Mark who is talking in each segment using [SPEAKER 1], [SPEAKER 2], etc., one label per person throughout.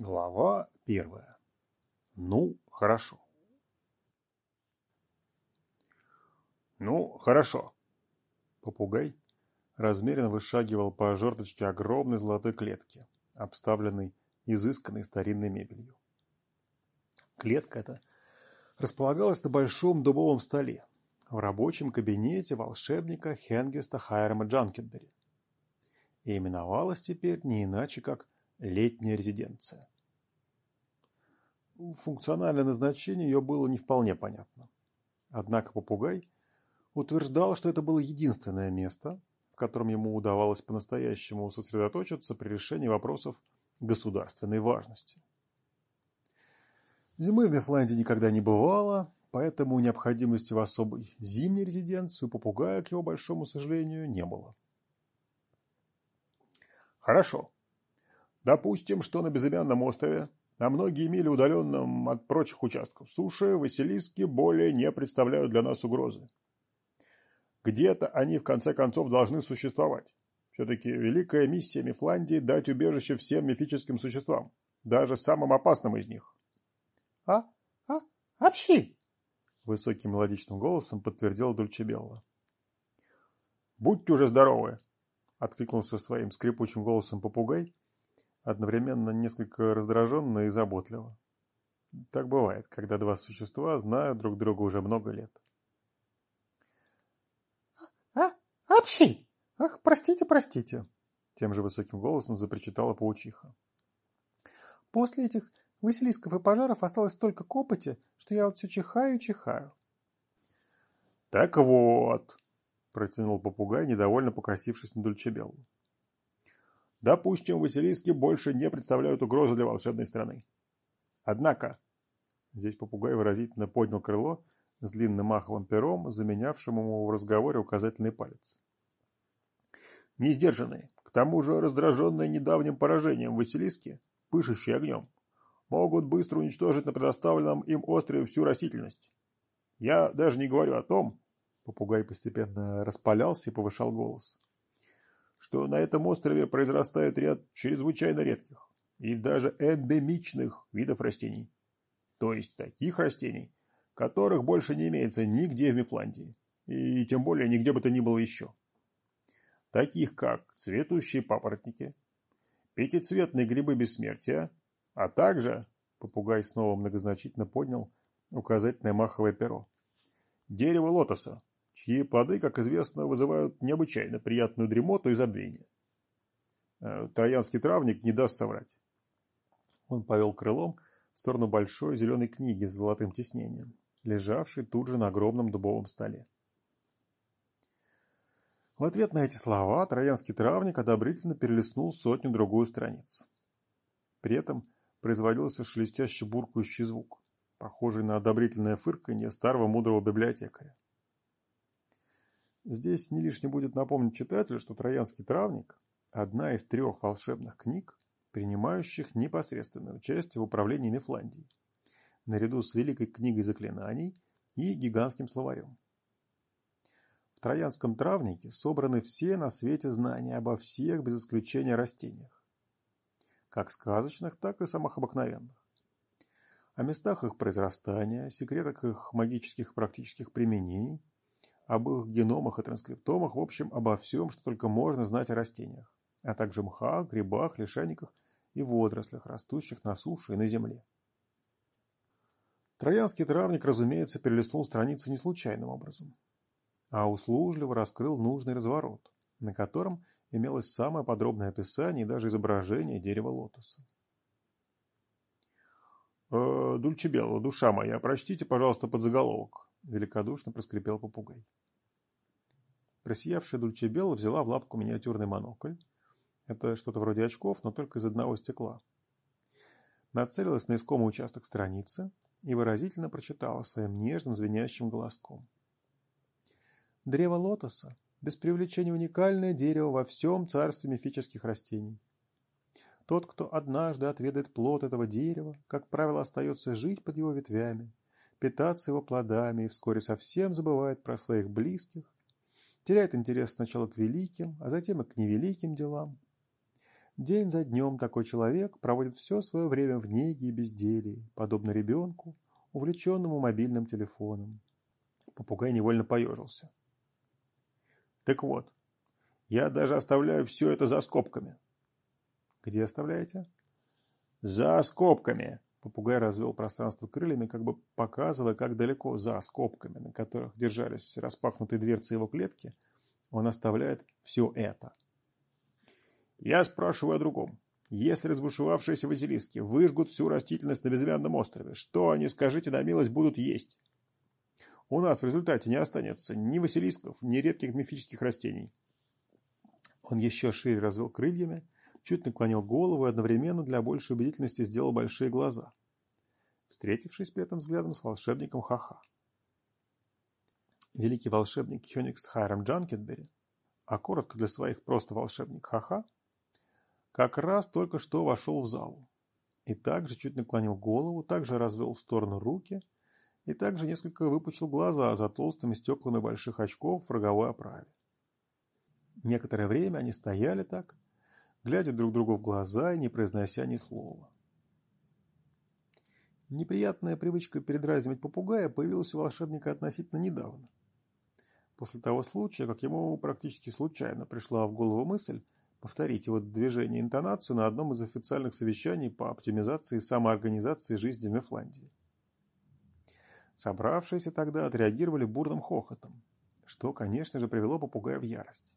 [SPEAKER 1] Глава первая. Ну, хорошо. Ну, хорошо. Попугай размеренно вышагивал по жердочке огромной золотой клетки, обставленной изысканной старинной мебелью. Клетка эта располагалась на большом дубовом столе в рабочем кабинете волшебника Хенгеста Хайрама Джанкенбери и именовалась теперь не иначе, как летняя резиденция. Функциональное назначение ее было не вполне понятно. Однако попугай утверждал, что это было единственное место, в котором ему удавалось по-настоящему сосредоточиться при решении вопросов государственной важности. Зимы в Мифланде никогда не бывало, поэтому необходимости в особой зимней резиденции у попугая, к его большому сожалению, не было. Хорошо, Допустим, что на безымянном острове, на многие мили удаленном от прочих участков суши, Василиски более не представляют для нас угрозы. Где-то они, в конце концов, должны существовать. Все-таки великая миссия Мифландии – дать убежище всем мифическим существам, даже самым опасным из них.
[SPEAKER 2] – А? А? Общи!
[SPEAKER 1] – высоким мелодичным голосом подтвердил Дульчебелла. – Будьте уже здоровы! – откликнулся своим скрипучим голосом попугай одновременно несколько раздраженно и заботливо. Так бывает, когда два существа знают друг друга уже много лет.
[SPEAKER 2] «А? Общий! Ах, простите, простите!»
[SPEAKER 1] Тем же высоким голосом запричитала паучиха.
[SPEAKER 2] «После этих Василисков и пожаров осталось столько копоти, что я вот все чихаю и чихаю».
[SPEAKER 1] «Так вот», — протянул попугай, недовольно покосившись на Дульчебеллу. Допустим, Василиски больше не представляют угрозу для волшебной страны. Однако, здесь попугай выразительно поднял крыло с длинным маховым пером, заменявшим ему в разговоре указательный палец. Несдержанные, к тому же раздраженные недавним поражением Василиски, пышущие огнем, могут быстро уничтожить на предоставленном им острове всю растительность. Я даже не говорю о том, попугай постепенно распалялся и повышал голос, что на этом острове произрастает ряд чрезвычайно редких и даже эндемичных видов растений. То есть таких растений, которых больше не имеется нигде в Мифландии, и тем более нигде бы то ни было еще. Таких как цветущие папоротники, пятицветные грибы бессмертия, а также, попугай снова многозначительно поднял указательное маховое перо, дерево лотоса, чьи плоды, как известно, вызывают необычайно приятную дремоту и забвение. Э, троянский травник не даст соврать. Он повел крылом в сторону большой зеленой книги с золотым тиснением, лежавшей тут же на огромном дубовом столе. В ответ на эти слова троянский травник одобрительно перелистнул сотню-другую страниц. При этом производился шелестящий буркающий звук, похожий на одобрительное фырканье старого мудрого библиотекаря. Здесь не лишне будет напомнить читателю, что «Троянский травник» – одна из трех волшебных книг, принимающих непосредственное участие в управлении Мифландией, наряду с Великой книгой заклинаний и гигантским словарем. В Троянском травнике собраны все на свете знания обо всех, без исключения растениях, как сказочных, так и самых обыкновенных. О местах их произрастания, секретах их магических и практических применений – об их геномах и транскриптомах, в общем, обо всем, что только можно знать о растениях, а также мхах, грибах, лишайниках и водорослях, растущих на суше и на земле. Троянский травник, разумеется, перелистнул страницы не случайным образом, а услужливо раскрыл нужный разворот, на котором имелось самое подробное описание и даже изображение дерева лотоса. «Э, «Дульчебелла, душа моя, прочтите, пожалуйста, подзаголовок», — великодушно проскрипел попугай. Просиявшая Дульчебелла взяла в лапку миниатюрный монокль. Это что-то вроде очков, но только из одного стекла. Нацелилась на искомый участок страницы и выразительно прочитала своим нежным звенящим голоском. Древо лотоса – без привлечения уникальное дерево во всем царстве мифических растений. Тот, кто однажды отведает плод этого дерева, как правило, остается жить под его ветвями, питаться его плодами и вскоре совсем забывает про своих близких теряет интерес сначала к великим, а затем и к невеликим делам.
[SPEAKER 2] День за днем такой человек проводит все свое время в неге и безделии, подобно ребенку, увлеченному мобильным телефоном.
[SPEAKER 1] Попугай невольно поежился. Так вот, я даже оставляю все это за скобками.
[SPEAKER 2] Где оставляете?
[SPEAKER 1] За скобками. Попугай развел пространство крыльями, как бы показывая, как далеко за скобками, на которых держались распахнутые дверцы его клетки, он оставляет все это. Я спрашиваю о другом. Если разбушевавшиеся Василиски выжгут всю растительность на безымянном острове, что они, скажите на милость, будут есть? У нас в результате не останется ни Василисков, ни редких мифических растений.
[SPEAKER 2] Он еще шире развел крыльями, чуть наклонил голову и одновременно для большей убедительности сделал большие глаза, встретившись при этом взглядом с волшебником Хаха. Великий волшебник Хёникст Хайрам Джанкетбери, а коротко для своих просто волшебник Хаха, как раз только что вошел в залу и также чуть наклонил голову, также развел в сторону руки и также несколько выпучил глаза за толстыми стеклами больших очков в роговой оправе. Некоторое время они стояли так, глядя друг другу в глаза и не произнося ни слова. Неприятная привычка передразнивать попугая появилась у волшебника относительно недавно. После того случая, как ему практически случайно пришла в голову мысль повторить его движение и интонацию на одном из официальных совещаний по оптимизации и самоорганизации жизни в Мефландии. Собравшиеся тогда отреагировали бурным хохотом, что, конечно же, привело попугая в ярость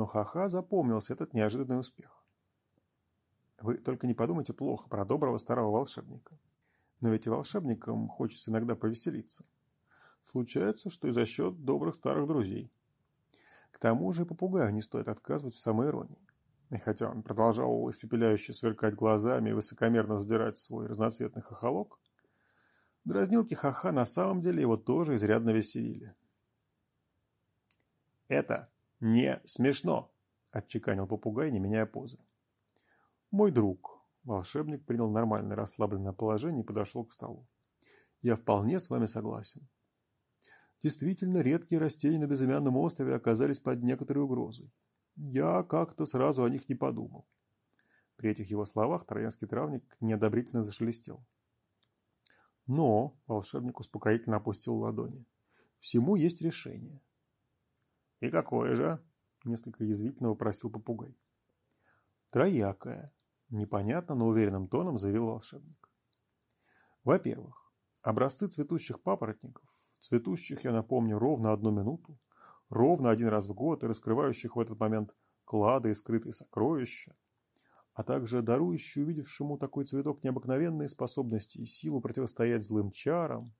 [SPEAKER 2] но Ха-Ха запомнился этот неожиданный успех. Вы только не подумайте плохо про доброго старого волшебника. Но ведь и волшебникам хочется иногда повеселиться. Случается, что и за счет добрых старых друзей. К тому же попугаю не стоит отказывать в самоиронии. И хотя он продолжал испепеляюще сверкать глазами и высокомерно задирать свой разноцветный хохолок, дразнилки Ха-Ха на самом деле его тоже изрядно веселили. «Это «Не смешно», — отчеканил попугай, не меняя позы. «Мой друг», — волшебник принял нормальное расслабленное положение и подошел к столу. «Я вполне с вами согласен. Действительно, редкие растения на безымянном острове оказались под некоторой угрозой. Я как-то сразу о них не подумал». При этих его словах троянский травник неодобрительно зашелестел. «Но», — волшебник успокоительно опустил ладони, — «всему есть решение».
[SPEAKER 1] «И какое же?»
[SPEAKER 2] – несколько язвительно вопросил попугай. «Троякое», – непонятно, но уверенным тоном заявил волшебник. «Во-первых, образцы цветущих папоротников, цветущих, я напомню, ровно одну минуту, ровно один раз в год и раскрывающих в этот момент клады и скрытые сокровища, а также дарующие увидевшему такой цветок необыкновенные способности и силу противостоять злым чарам,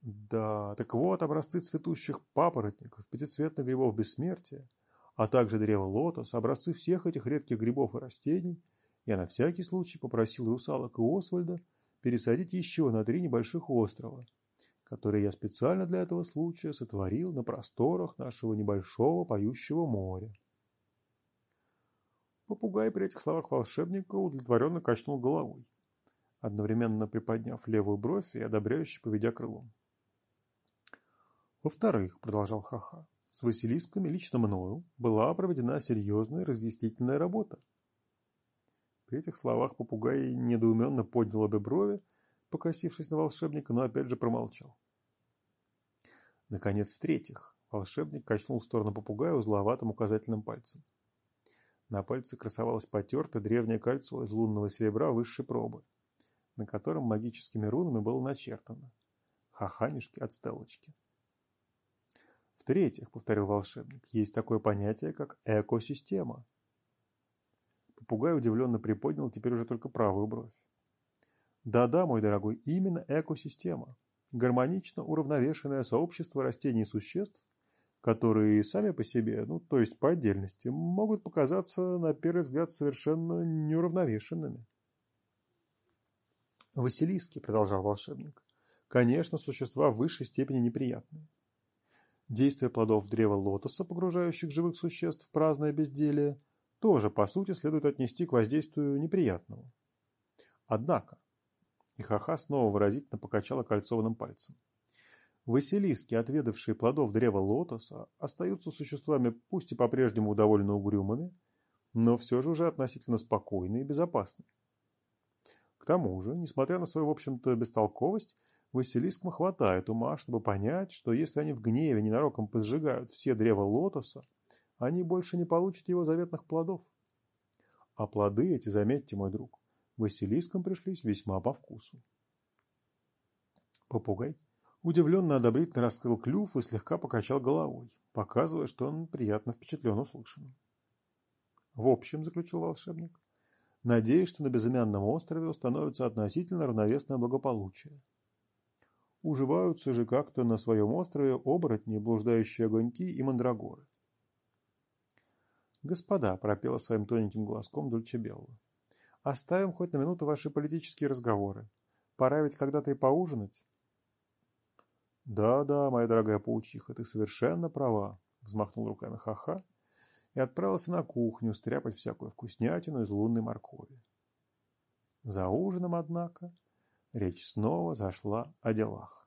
[SPEAKER 2] да, так вот образцы цветущих папоротников, пятицветных грибов бессмертия, а также древо лотос, образцы всех этих редких грибов и растений, я на всякий случай попросил русалок и Освальда пересадить еще на три небольших острова, которые я специально для этого случая сотворил на просторах нашего небольшого поющего моря.
[SPEAKER 1] Попугай при этих словах волшебника удовлетворенно качнул головой, одновременно приподняв левую бровь и одобряюще поведя крылом.
[SPEAKER 2] Во-вторых, продолжал Хаха, с Василисками лично мною была проведена серьезная разъяснительная работа.
[SPEAKER 1] При этих словах попугай недоуменно поднял обе брови, покосившись на волшебника, но опять же промолчал.
[SPEAKER 2] Наконец, в-третьих, волшебник качнул в сторону попугая узловатым указательным пальцем. На пальце красовалось потертое древнее кольцо из лунного серебра высшей пробы, на котором магическими рунами было начертано «Хаханишки от стелочки». В-третьих, повторил волшебник, есть такое понятие, как экосистема. Попугай удивленно приподнял теперь уже только правую бровь. Да-да, мой дорогой, именно экосистема. Гармонично уравновешенное сообщество растений и существ, которые сами по себе, ну то есть по отдельности, могут показаться на первый взгляд совершенно неуравновешенными. Василиски, продолжал волшебник, конечно, существа в высшей степени неприятные. Действие плодов древа лотоса, погружающих живых существ в праздное безделие, тоже, по сути, следует отнести к воздействию неприятному. Однако, и Хаха снова выразительно покачала кольцованным пальцем, Василиски, отведавшие плодов древа лотоса, остаются существами пусть и по-прежнему довольно угрюмыми, но все же уже относительно спокойный и безопасный. К тому же, несмотря на свою, в общем-то, бестолковость, Василискам хватает ума, чтобы понять, что если они в гневе ненароком поджигают все древа лотоса, они больше не получат его заветных плодов. А плоды эти, заметьте, мой друг, Василискам пришлись весьма по вкусу. Попугай удивленно одобрительно раскрыл клюв и слегка покачал головой, показывая, что он приятно впечатлен услышанным. В общем, заключил волшебник, надеюсь, что на безымянном острове установится относительно равновесное благополучие. Уживаются же как-то на своем острове оборотни, блуждающие огоньки и мандрагоры. «Господа», — пропела своим тоненьким голоском Дульчебелла, — «оставим хоть на минуту ваши политические разговоры. Пора ведь когда-то и поужинать». «Да-да, моя дорогая паучиха, ты совершенно права», — взмахнул руками ха-ха и отправился на кухню стряпать всякую вкуснятину из лунной моркови. За ужином, однако, речь снова зашла о делах.